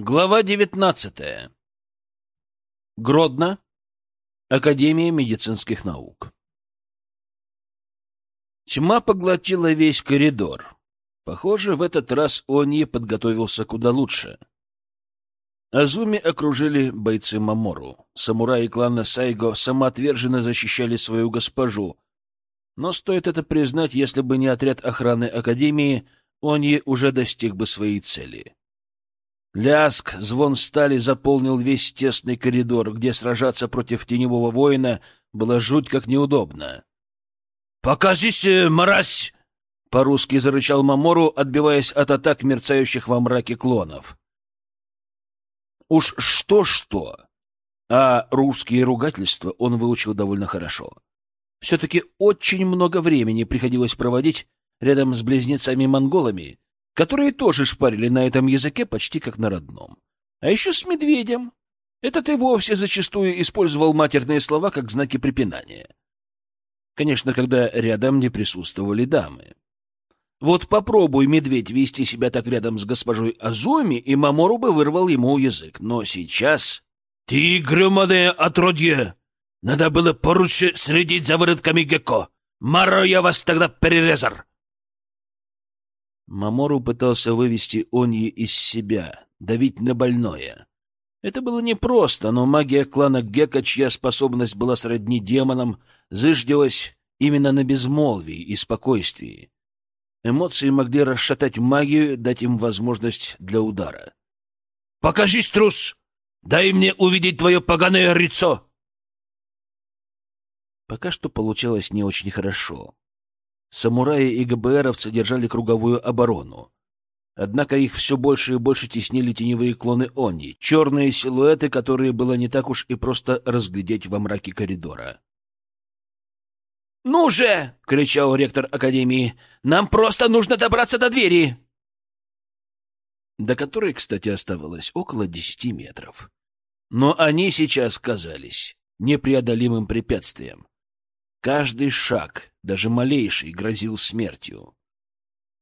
Глава девятнадцатая. Гродно. Академия медицинских наук. Тьма поглотила весь коридор. Похоже, в этот раз Онье подготовился куда лучше. Азуми окружили бойцы Мамору. Самураи клана Сайго самоотверженно защищали свою госпожу. Но стоит это признать, если бы не отряд охраны Академии, Онье уже достиг бы своей цели. Ляск, звон стали заполнил весь тесный коридор, где сражаться против теневого воина было жуть как неудобно. «Покажись, мразь!» — по-русски зарычал Мамору, отбиваясь от атак мерцающих во мраке клонов. Уж что-что, а русские ругательства он выучил довольно хорошо. Все-таки очень много времени приходилось проводить рядом с близнецами-монголами, которые тоже шпарили на этом языке почти как на родном. А еще с медведем. Этот и вовсе зачастую использовал матерные слова как знаки препинания. Конечно, когда рядом не присутствовали дамы. Вот попробуй, медведь, вести себя так рядом с госпожой Азуми, и Мамору бы вырвал ему язык. Но сейчас... — Ты, громадное отродье! Надо было поручше следить за выродками Гекко. Маро я вас тогда перерезал! Мамору пытался вывести Оньи из себя, давить на больное. Это было непросто, но магия клана Гека, чья способность была сродни демонам, зыждилась именно на безмолвии и спокойствии. Эмоции могли расшатать магию, дать им возможность для удара. «Покажись, трус! Дай мне увидеть твое поганое лицо!» Пока что получалось не очень хорошо. Самураи и ГБРовцы держали круговую оборону. Однако их все больше и больше теснили теневые клоны Они, черные силуэты, которые было не так уж и просто разглядеть во мраке коридора. «Ну же!» — кричал ректор Академии. «Нам просто нужно добраться до двери!» До которой, кстати, оставалось около десяти метров. Но они сейчас казались непреодолимым препятствием. Каждый шаг, даже малейший, грозил смертью.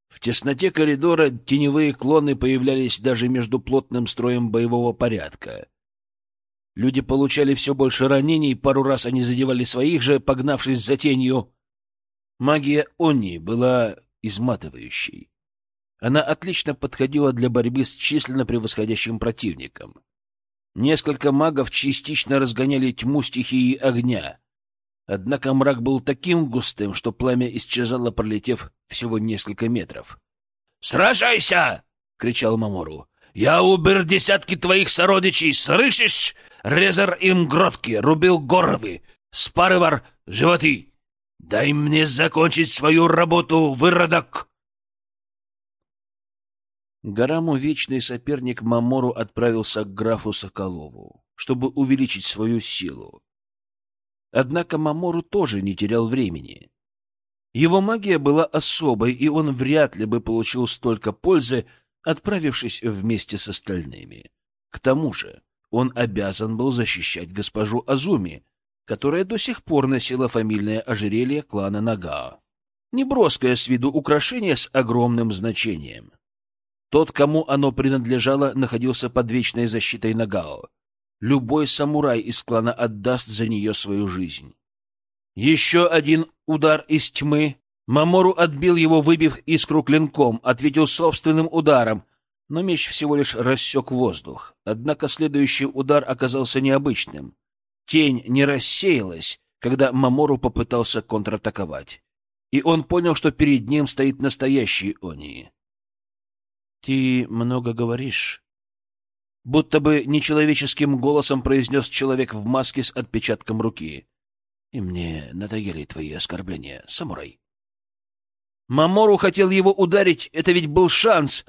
В тесноте коридора теневые клоны появлялись даже между плотным строем боевого порядка. Люди получали все больше ранений, пару раз они задевали своих же, погнавшись за тенью. Магия Они была изматывающей. Она отлично подходила для борьбы с численно превосходящим противником. Несколько магов частично разгоняли тьму стихии огня — Однако мрак был таким густым, что пламя исчезало, пролетев всего несколько метров. «Сражайся!» — кричал Мамору. «Я убер десятки твоих сородичей, слышишь? Резар им гротки, рубил горовы, спарывар животы. Дай мне закончить свою работу, выродок!» Гараму вечный соперник Мамору отправился к графу Соколову, чтобы увеличить свою силу. Однако Мамору тоже не терял времени. Его магия была особой, и он вряд ли бы получил столько пользы, отправившись вместе с остальными. К тому же он обязан был защищать госпожу Азуми, которая до сих пор носила фамильное ожерелье клана Нагао. Неброское с виду украшение с огромным значением. Тот, кому оно принадлежало, находился под вечной защитой Нагао. Любой самурай из клана отдаст за нее свою жизнь. Еще один удар из тьмы. Мамору отбил его, выбив искру клинком, ответил собственным ударом, но меч всего лишь рассек воздух. Однако следующий удар оказался необычным. Тень не рассеялась, когда Мамору попытался контратаковать. И он понял, что перед ним стоит настоящий Они. — Ты много говоришь, будто бы нечеловеческим голосом произнес человек в маске с отпечатком руки. «И мне надоели твои оскорбления, самурай». Мамору хотел его ударить, это ведь был шанс,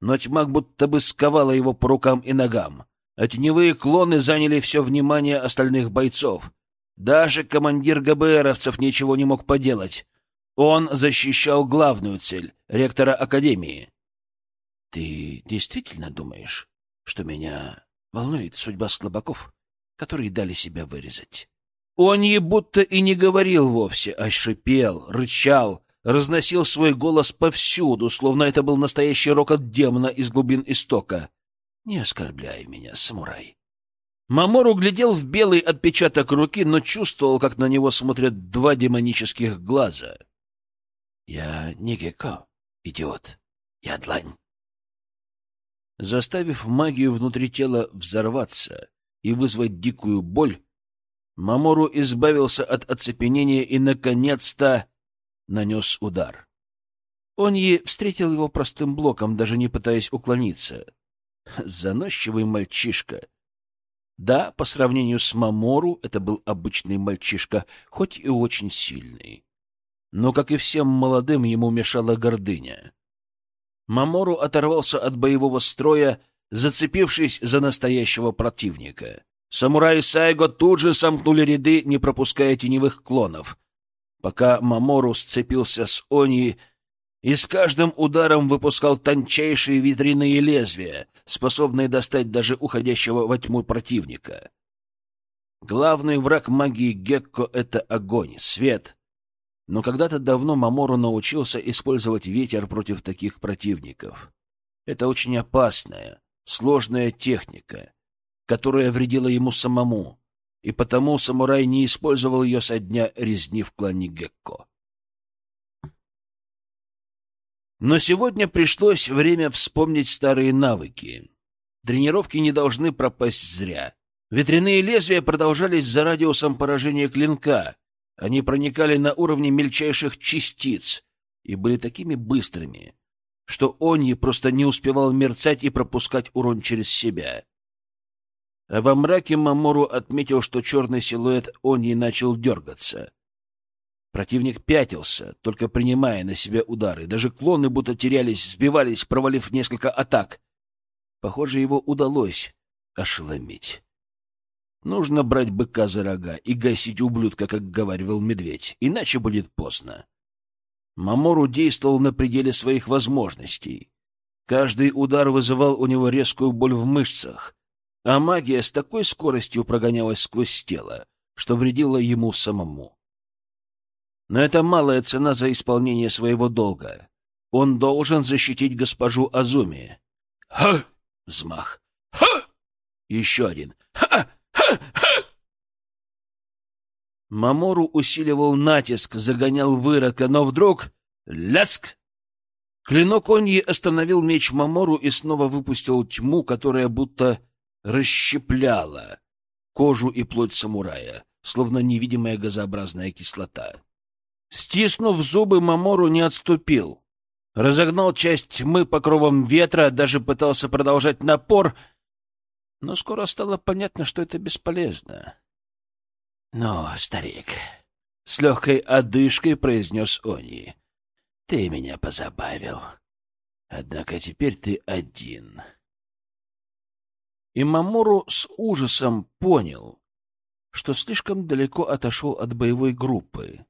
но тьма будто бы сковала его по рукам и ногам, а клоны заняли все внимание остальных бойцов. Даже командир ГБРовцев ничего не мог поделать. Он защищал главную цель — ректора Академии. — Ты действительно думаешь, что меня волнует судьба слабаков, которые дали себя вырезать. Он ей будто и не говорил вовсе, а шипел, рычал, разносил свой голос повсюду, словно это был настоящий рокот демона из глубин истока. Не оскорбляй меня, самурай. Мамору глядел в белый отпечаток руки, но чувствовал, как на него смотрят два демонических глаза. Я не гекко, идиот. Я длань. Заставив магию внутри тела взорваться и вызвать дикую боль, Мамору избавился от оцепенения и, наконец-то, нанес удар. Оньи встретил его простым блоком, даже не пытаясь уклониться. Заносчивый мальчишка. Да, по сравнению с Мамору, это был обычный мальчишка, хоть и очень сильный. Но, как и всем молодым, ему мешала гордыня. Мамору оторвался от боевого строя, зацепившись за настоящего противника. Самураи Сайго тут же сомкнули ряды, не пропуская теневых клонов. Пока Мамору сцепился с Они, и с каждым ударом выпускал тончайшие ветряные лезвия, способные достать даже уходящего во тьму противника. Главный враг магии Гекко — это огонь, свет. Но когда-то давно Мамору научился использовать ветер против таких противников. Это очень опасная, сложная техника, которая вредила ему самому, и потому самурай не использовал ее со дня резни в клане Гекко. Но сегодня пришлось время вспомнить старые навыки. Тренировки не должны пропасть зря. Ветряные лезвия продолжались за радиусом поражения клинка. Они проникали на уровне мельчайших частиц и были такими быстрыми, что Оньи просто не успевал мерцать и пропускать урон через себя. А во мраке Мамору отметил, что черный силуэт Оньи начал дергаться. Противник пятился, только принимая на себя удары. Даже клоны будто терялись, сбивались, провалив несколько атак. Похоже, его удалось ошеломить. Нужно брать быка за рога и гасить ублюдка, как говаривал медведь, иначе будет поздно. Мамору действовал на пределе своих возможностей. Каждый удар вызывал у него резкую боль в мышцах, а магия с такой скоростью прогонялась сквозь тело, что вредила ему самому. Но это малая цена за исполнение своего долга. Он должен защитить госпожу Азуми. Ха! Взмах. Ха! Еще один. Ха! Мамору усиливал натиск, загонял выродка, но вдруг... Ляск! Клинок Оньи остановил меч Мамору и снова выпустил тьму, которая будто расщепляла кожу и плоть самурая, словно невидимая газообразная кислота. Стиснув зубы, Мамору не отступил. Разогнал часть тьмы покровом ветра, даже пытался продолжать напор, но скоро стало понятно, что это бесполезно. — Ну, старик, — с легкой одышкой произнес Они, — ты меня позабавил. Однако теперь ты один. И Мамору с ужасом понял, что слишком далеко отошел от боевой группы.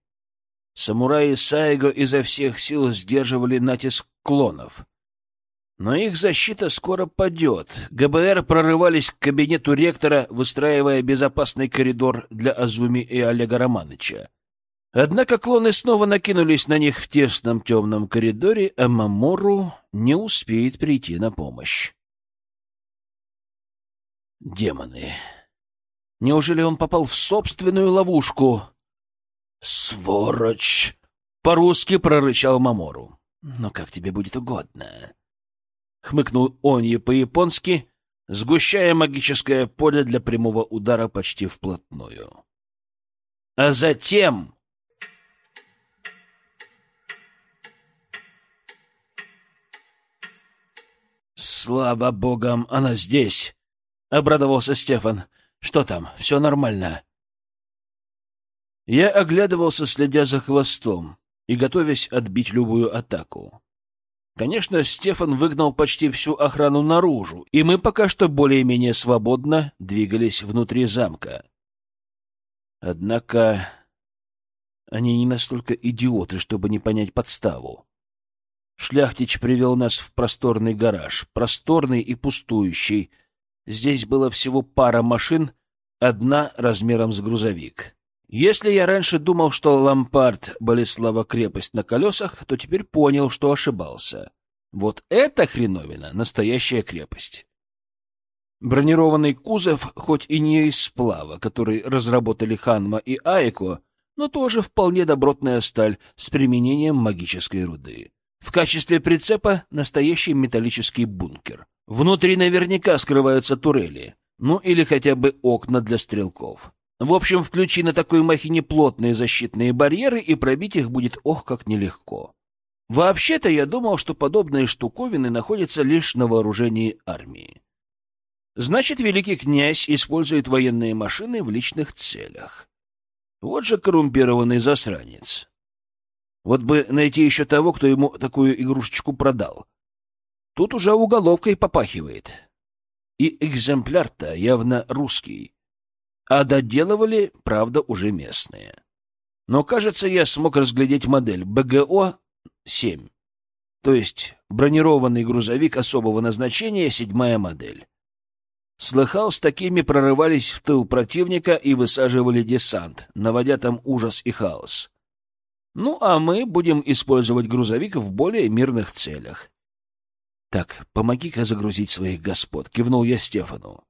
Самураи Сайго изо всех сил сдерживали натиск клонов. Но их защита скоро падет. ГБР прорывались к кабинету ректора, выстраивая безопасный коридор для Азуми и Олега Романыча. Однако клоны снова накинулись на них в тесном темном коридоре, а Мамору не успеет прийти на помощь. Демоны. Неужели он попал в собственную ловушку? «Свороч!» — по-русски прорычал Мамору. «Но как тебе будет угодно?» — хмыкнул Оньи по-японски, сгущая магическое поле для прямого удара почти вплотную. А затем... «Слава богам, она здесь!» — обрадовался Стефан. «Что там? Все нормально?» Я оглядывался, следя за хвостом и готовясь отбить любую атаку. Конечно, Стефан выгнал почти всю охрану наружу, и мы пока что более-менее свободно двигались внутри замка. Однако они не настолько идиоты, чтобы не понять подставу. Шляхтич привел нас в просторный гараж, просторный и пустующий. Здесь было всего пара машин, одна размером с грузовик. Если я раньше думал, что Лампард — Болеслава крепость на колесах, то теперь понял, что ошибался. Вот эта хреновина — настоящая крепость. Бронированный кузов, хоть и не из сплава, который разработали Ханма и Айко, но тоже вполне добротная сталь с применением магической руды. В качестве прицепа настоящий металлический бункер. Внутри наверняка скрываются турели, ну или хотя бы окна для стрелков. В общем, включи на такой махине плотные защитные барьеры, и пробить их будет ох как нелегко. Вообще-то я думал, что подобные штуковины находятся лишь на вооружении армии. Значит, великий князь использует военные машины в личных целях. Вот же коррумпированный засранец. Вот бы найти еще того, кто ему такую игрушечку продал. Тут уже уголовкой попахивает. И экземпляр-то явно русский. А доделывали, правда, уже местные. Но, кажется, я смог разглядеть модель БГО-7. То есть бронированный грузовик особого назначения, седьмая модель. Слыхал, с такими прорывались в тыл противника и высаживали десант, наводя там ужас и хаос. Ну, а мы будем использовать грузовик в более мирных целях. Так, помоги-ка загрузить своих господ, кивнул я Стефану.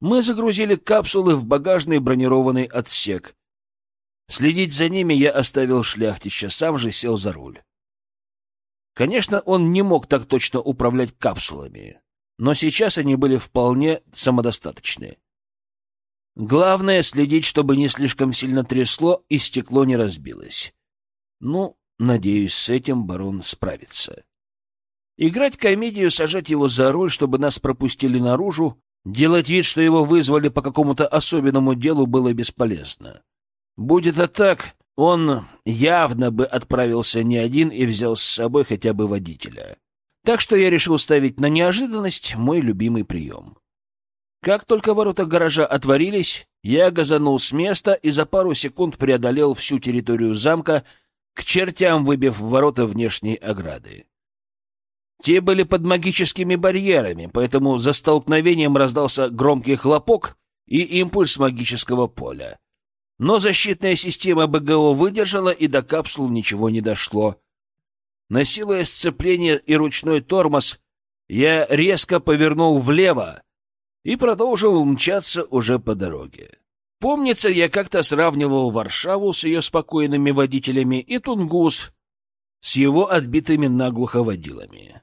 Мы загрузили капсулы в багажный бронированный отсек. Следить за ними я оставил шляхтища, сам же сел за руль. Конечно, он не мог так точно управлять капсулами но сейчас они были вполне самодостаточны. Главное — следить, чтобы не слишком сильно трясло и стекло не разбилось. Ну, надеюсь, с этим барон справится. Играть комедию, сажать его за руль, чтобы нас пропустили наружу, делать вид, что его вызвали по какому-то особенному делу, было бесполезно. Будет это так, он явно бы отправился не один и взял с собой хотя бы водителя. Так что я решил ставить на неожиданность мой любимый прием. Как только ворота гаража отворились, я газанул с места и за пару секунд преодолел всю территорию замка, к чертям выбив ворота внешней ограды. Те были под магическими барьерами, поэтому за столкновением раздался громкий хлопок и импульс магического поля. Но защитная система БГО выдержала, и до капсул ничего не дошло. Насилуя сцепление и ручной тормоз, я резко повернул влево и продолжил мчаться уже по дороге. Помнится, я как-то сравнивал Варшаву с ее спокойными водителями и Тунгус с его отбитыми наглухо водилами.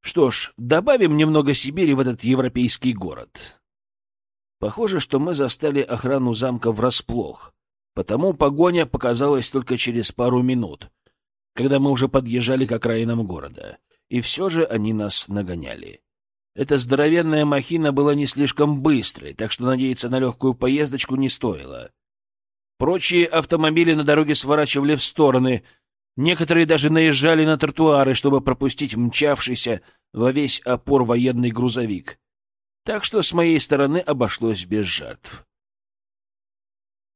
Что ж, добавим немного Сибири в этот европейский город. Похоже, что мы застали охрану замка врасплох, потому погоня показалась только через пару минут, когда мы уже подъезжали к окраинам города. И все же они нас нагоняли. Эта здоровенная махина была не слишком быстрой, так что надеяться на легкую поездочку не стоило. Прочие автомобили на дороге сворачивали в стороны, некоторые даже наезжали на тротуары, чтобы пропустить мчавшийся во весь опор военный грузовик. Так что с моей стороны обошлось без жертв.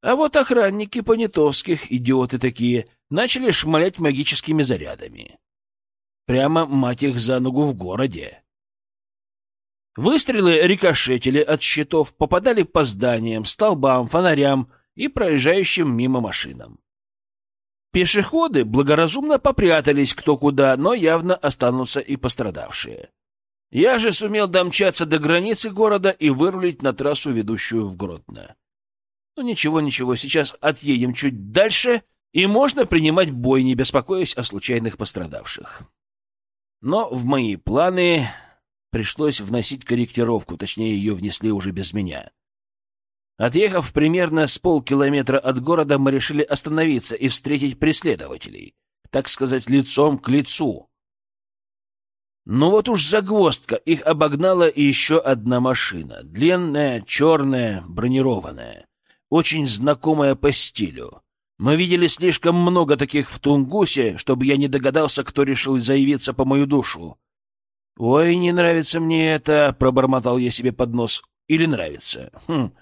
А вот охранники понятовских, идиоты такие, начали шмалять магическими зарядами. Прямо, мать их, за ногу в городе. Выстрелы рикошетили от щитов, попадали по зданиям, столбам, фонарям и проезжающим мимо машинам. Пешеходы благоразумно попрятались кто куда, но явно останутся и пострадавшие. Я же сумел домчаться до границы города и вырулить на трассу, ведущую в Гродно. Ну ничего, ничего, сейчас отъедем чуть дальше, и можно принимать бой, не беспокоясь о случайных пострадавших. Но в мои планы пришлось вносить корректировку, точнее, ее внесли уже без меня. Отъехав примерно с полкилометра от города, мы решили остановиться и встретить преследователей, так сказать, лицом к лицу. Ну вот уж загвоздка, их обогнала еще одна машина, длинная, черная, бронированная очень знакомая по стилю. Мы видели слишком много таких в Тунгусе, чтобы я не догадался, кто решил заявиться по мою душу. «Ой, не нравится мне это», — пробормотал я себе под нос. «Или нравится?» хм.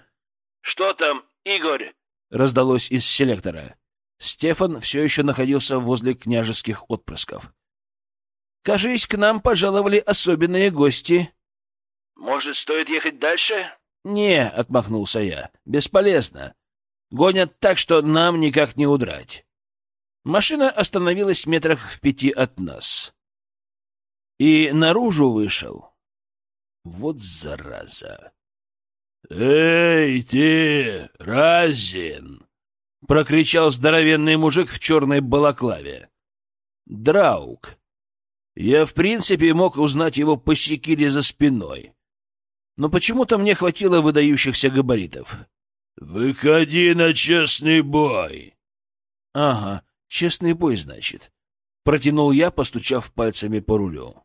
«Что там, Игорь?» — раздалось из селектора. Стефан все еще находился возле княжеских отпрысков. «Кажись, к нам пожаловали особенные гости». «Может, стоит ехать дальше?» «Не», — отмахнулся я, — «бесполезно. Гонят так, что нам никак не удрать». Машина остановилась метрах в пяти от нас. И наружу вышел. Вот зараза! «Эй, ты, Разин!» — прокричал здоровенный мужик в черной балаклаве. Драук. Я, в принципе, мог узнать его по секире за спиной. Но почему-то мне хватило выдающихся габаритов. «Выходи на честный бой!» «Ага, честный бой, значит», — протянул я, постучав пальцами по рулю.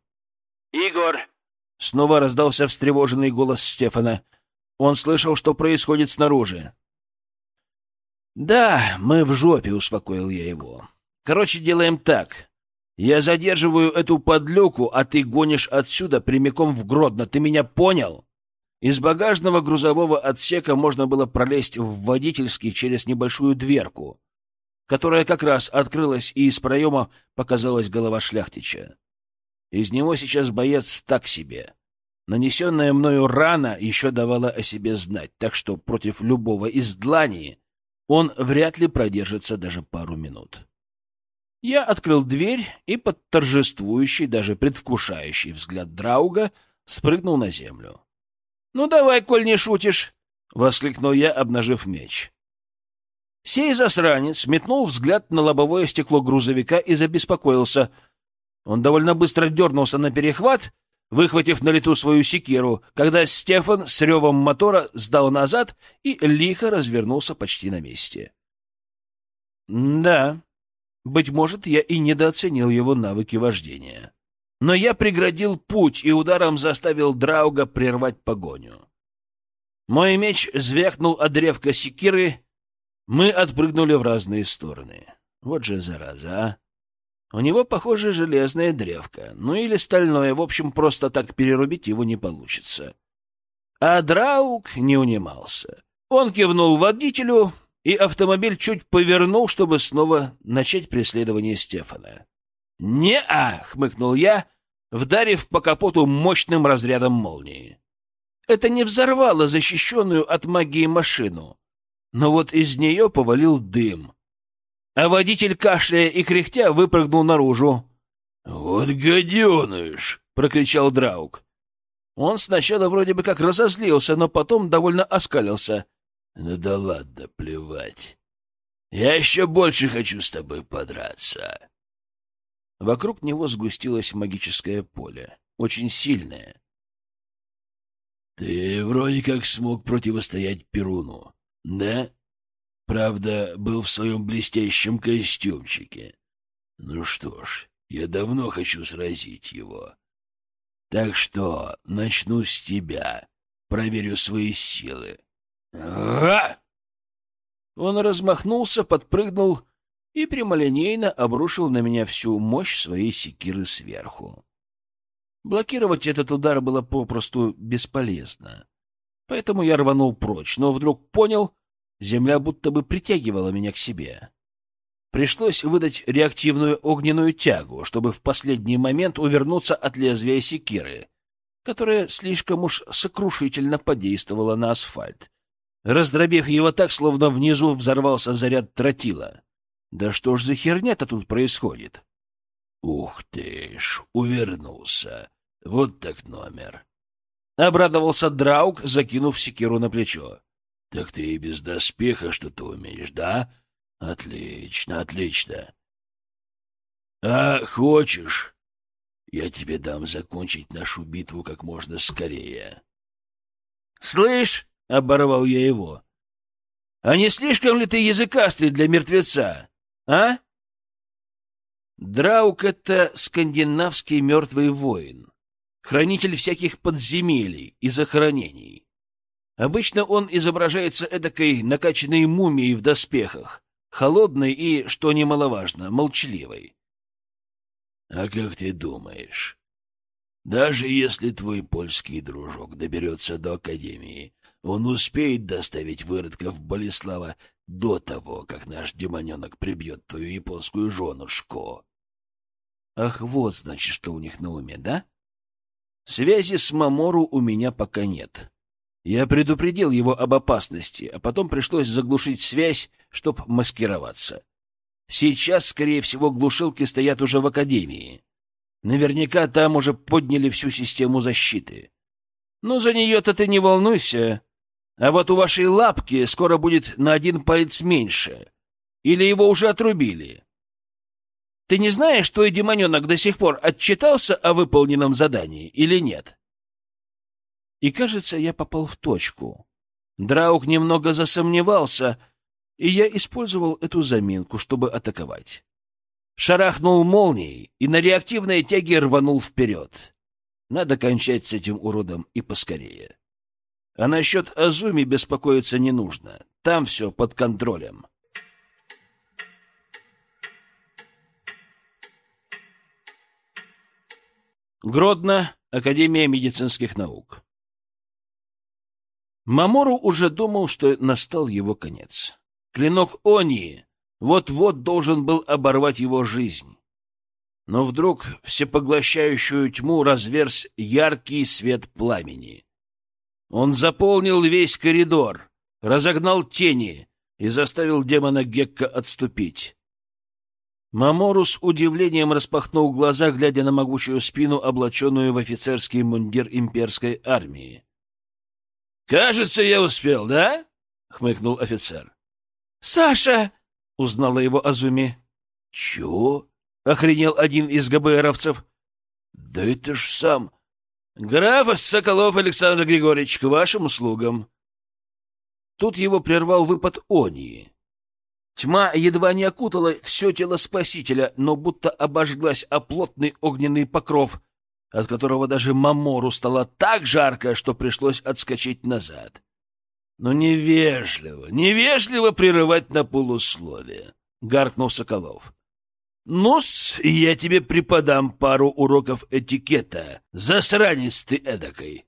«Игорь!» — снова раздался встревоженный голос Стефана. Он слышал, что происходит снаружи. «Да, мы в жопе», — успокоил я его. «Короче, делаем так. Я задерживаю эту подлюку, а ты гонишь отсюда прямиком в Гродно. Ты меня понял?» Из багажного грузового отсека можно было пролезть в водительский через небольшую дверку, которая как раз открылась, и из проема показалась голова шляхтича. Из него сейчас боец так себе. Нанесенная мною рана еще давала о себе знать, так что против любого из длани он вряд ли продержится даже пару минут. Я открыл дверь и под торжествующий, даже предвкушающий взгляд Драуга спрыгнул на землю. «Ну давай, коль не шутишь!» — воскликнул я, обнажив меч. Сей засранец метнул взгляд на лобовое стекло грузовика и забеспокоился. Он довольно быстро дернулся на перехват, выхватив на лету свою секиру, когда Стефан с ревом мотора сдал назад и лихо развернулся почти на месте. Да, быть может, я и недооценил его навыки вождения. Но я преградил путь и ударом заставил Драуга прервать погоню. Мой меч звякнул от древка секиры, мы отпрыгнули в разные стороны. Вот же зараза, а! У него, похоже, железная древка, ну или стальное, в общем, просто так перерубить его не получится. А Драуг не унимался. Он кивнул водителю, и автомобиль чуть повернул, чтобы снова начать преследование Стефана. «Не-а!» — хмыкнул я, вдарив по капоту мощным разрядом молнии. Это не взорвало защищенную от магии машину, но вот из нее повалил дым. А водитель, кашляя и кряхтя, выпрыгнул наружу. «Вот гаденыш!» — прокричал Драук. Он сначала вроде бы как разозлился, но потом довольно оскалился. «Ну да ладно, плевать. Я еще больше хочу с тобой подраться». Вокруг него сгустилось магическое поле, очень сильное. «Ты вроде как смог противостоять Перуну, да? Правда, был в своем блестящем костюмчике. Ну что ж, я давно хочу сразить его. Так что начну с тебя, проверю свои силы». А! Он размахнулся, подпрыгнул и прямолинейно обрушил на меня всю мощь своей секиры сверху. Блокировать этот удар было попросту бесполезно. Поэтому я рванул прочь, но вдруг понял, земля будто бы притягивала меня к себе. Пришлось выдать реактивную огненную тягу, чтобы в последний момент увернуться от лезвия секиры, которая слишком уж сокрушительно подействовала на асфальт, раздробив его так, словно внизу взорвался заряд тротила. Да что ж за херня-то тут происходит? Ух ты ж, увернулся. Вот так номер. Обрадовался Драук, закинув секиру на плечо. Так ты и без доспеха что-то умеешь, да? Отлично, отлично. А хочешь, я тебе дам закончить нашу битву как можно скорее. Слышь, оборвал я его. А не слишком ли ты языкастый для мертвеца? А? Драук — это скандинавский мертвый воин, хранитель всяких подземелий и захоронений. Обычно он изображается эдакой накачанной мумией в доспехах, холодной и, что немаловажно, молчаливой. — А как ты думаешь, даже если твой польский дружок доберется до Академии, он успеет доставить выродка в Болеслава до того, как наш демоненок прибьет твою японскую женушку. Ах, вот, значит, что у них на уме, да? Связи с Мамору у меня пока нет. Я предупредил его об опасности, а потом пришлось заглушить связь, чтоб маскироваться. Сейчас, скорее всего, глушилки стоят уже в Академии. Наверняка там уже подняли всю систему защиты. Ну, за нее-то ты не волнуйся. А вот у вашей лапки скоро будет на один палец меньше. Или его уже отрубили. Ты не знаешь, твой демоненок до сих пор отчитался о выполненном задании или нет? И, кажется, я попал в точку. Драук немного засомневался, и я использовал эту заминку, чтобы атаковать. Шарахнул молнией и на реактивной тяге рванул вперед. Надо кончать с этим уродом и поскорее. А насчет Азуми беспокоиться не нужно. Там все под контролем. Гродно, Академия медицинских наук. Мамору уже думал, что настал его конец. Клинок Они вот-вот должен был оборвать его жизнь. Но вдруг всепоглощающую тьму разверз яркий свет пламени. Он заполнил весь коридор, разогнал тени и заставил демона Гекка отступить. Мамору с удивлением распахнул глаза, глядя на могучую спину, облаченную в офицерский мундир имперской армии. «Кажется, я успел, да?» — хмыкнул офицер. «Саша!» — узнала его Азуми. «Чего?» — охренел один из ГБРовцев. «Да это ж сам...» «Граф Соколов Александр Григорьевич, к вашим услугам!» Тут его прервал выпад Онии. Тьма едва не окутала все тело спасителя, но будто обожглась о плотный огненный покров, от которого даже Мамору стало так жарко, что пришлось отскочить назад. Но невежливо, невежливо прерывать на полусловие, — гаркнул Соколов. «Ну-с, я тебе преподам пару уроков этикета, засранец ты эдакой!»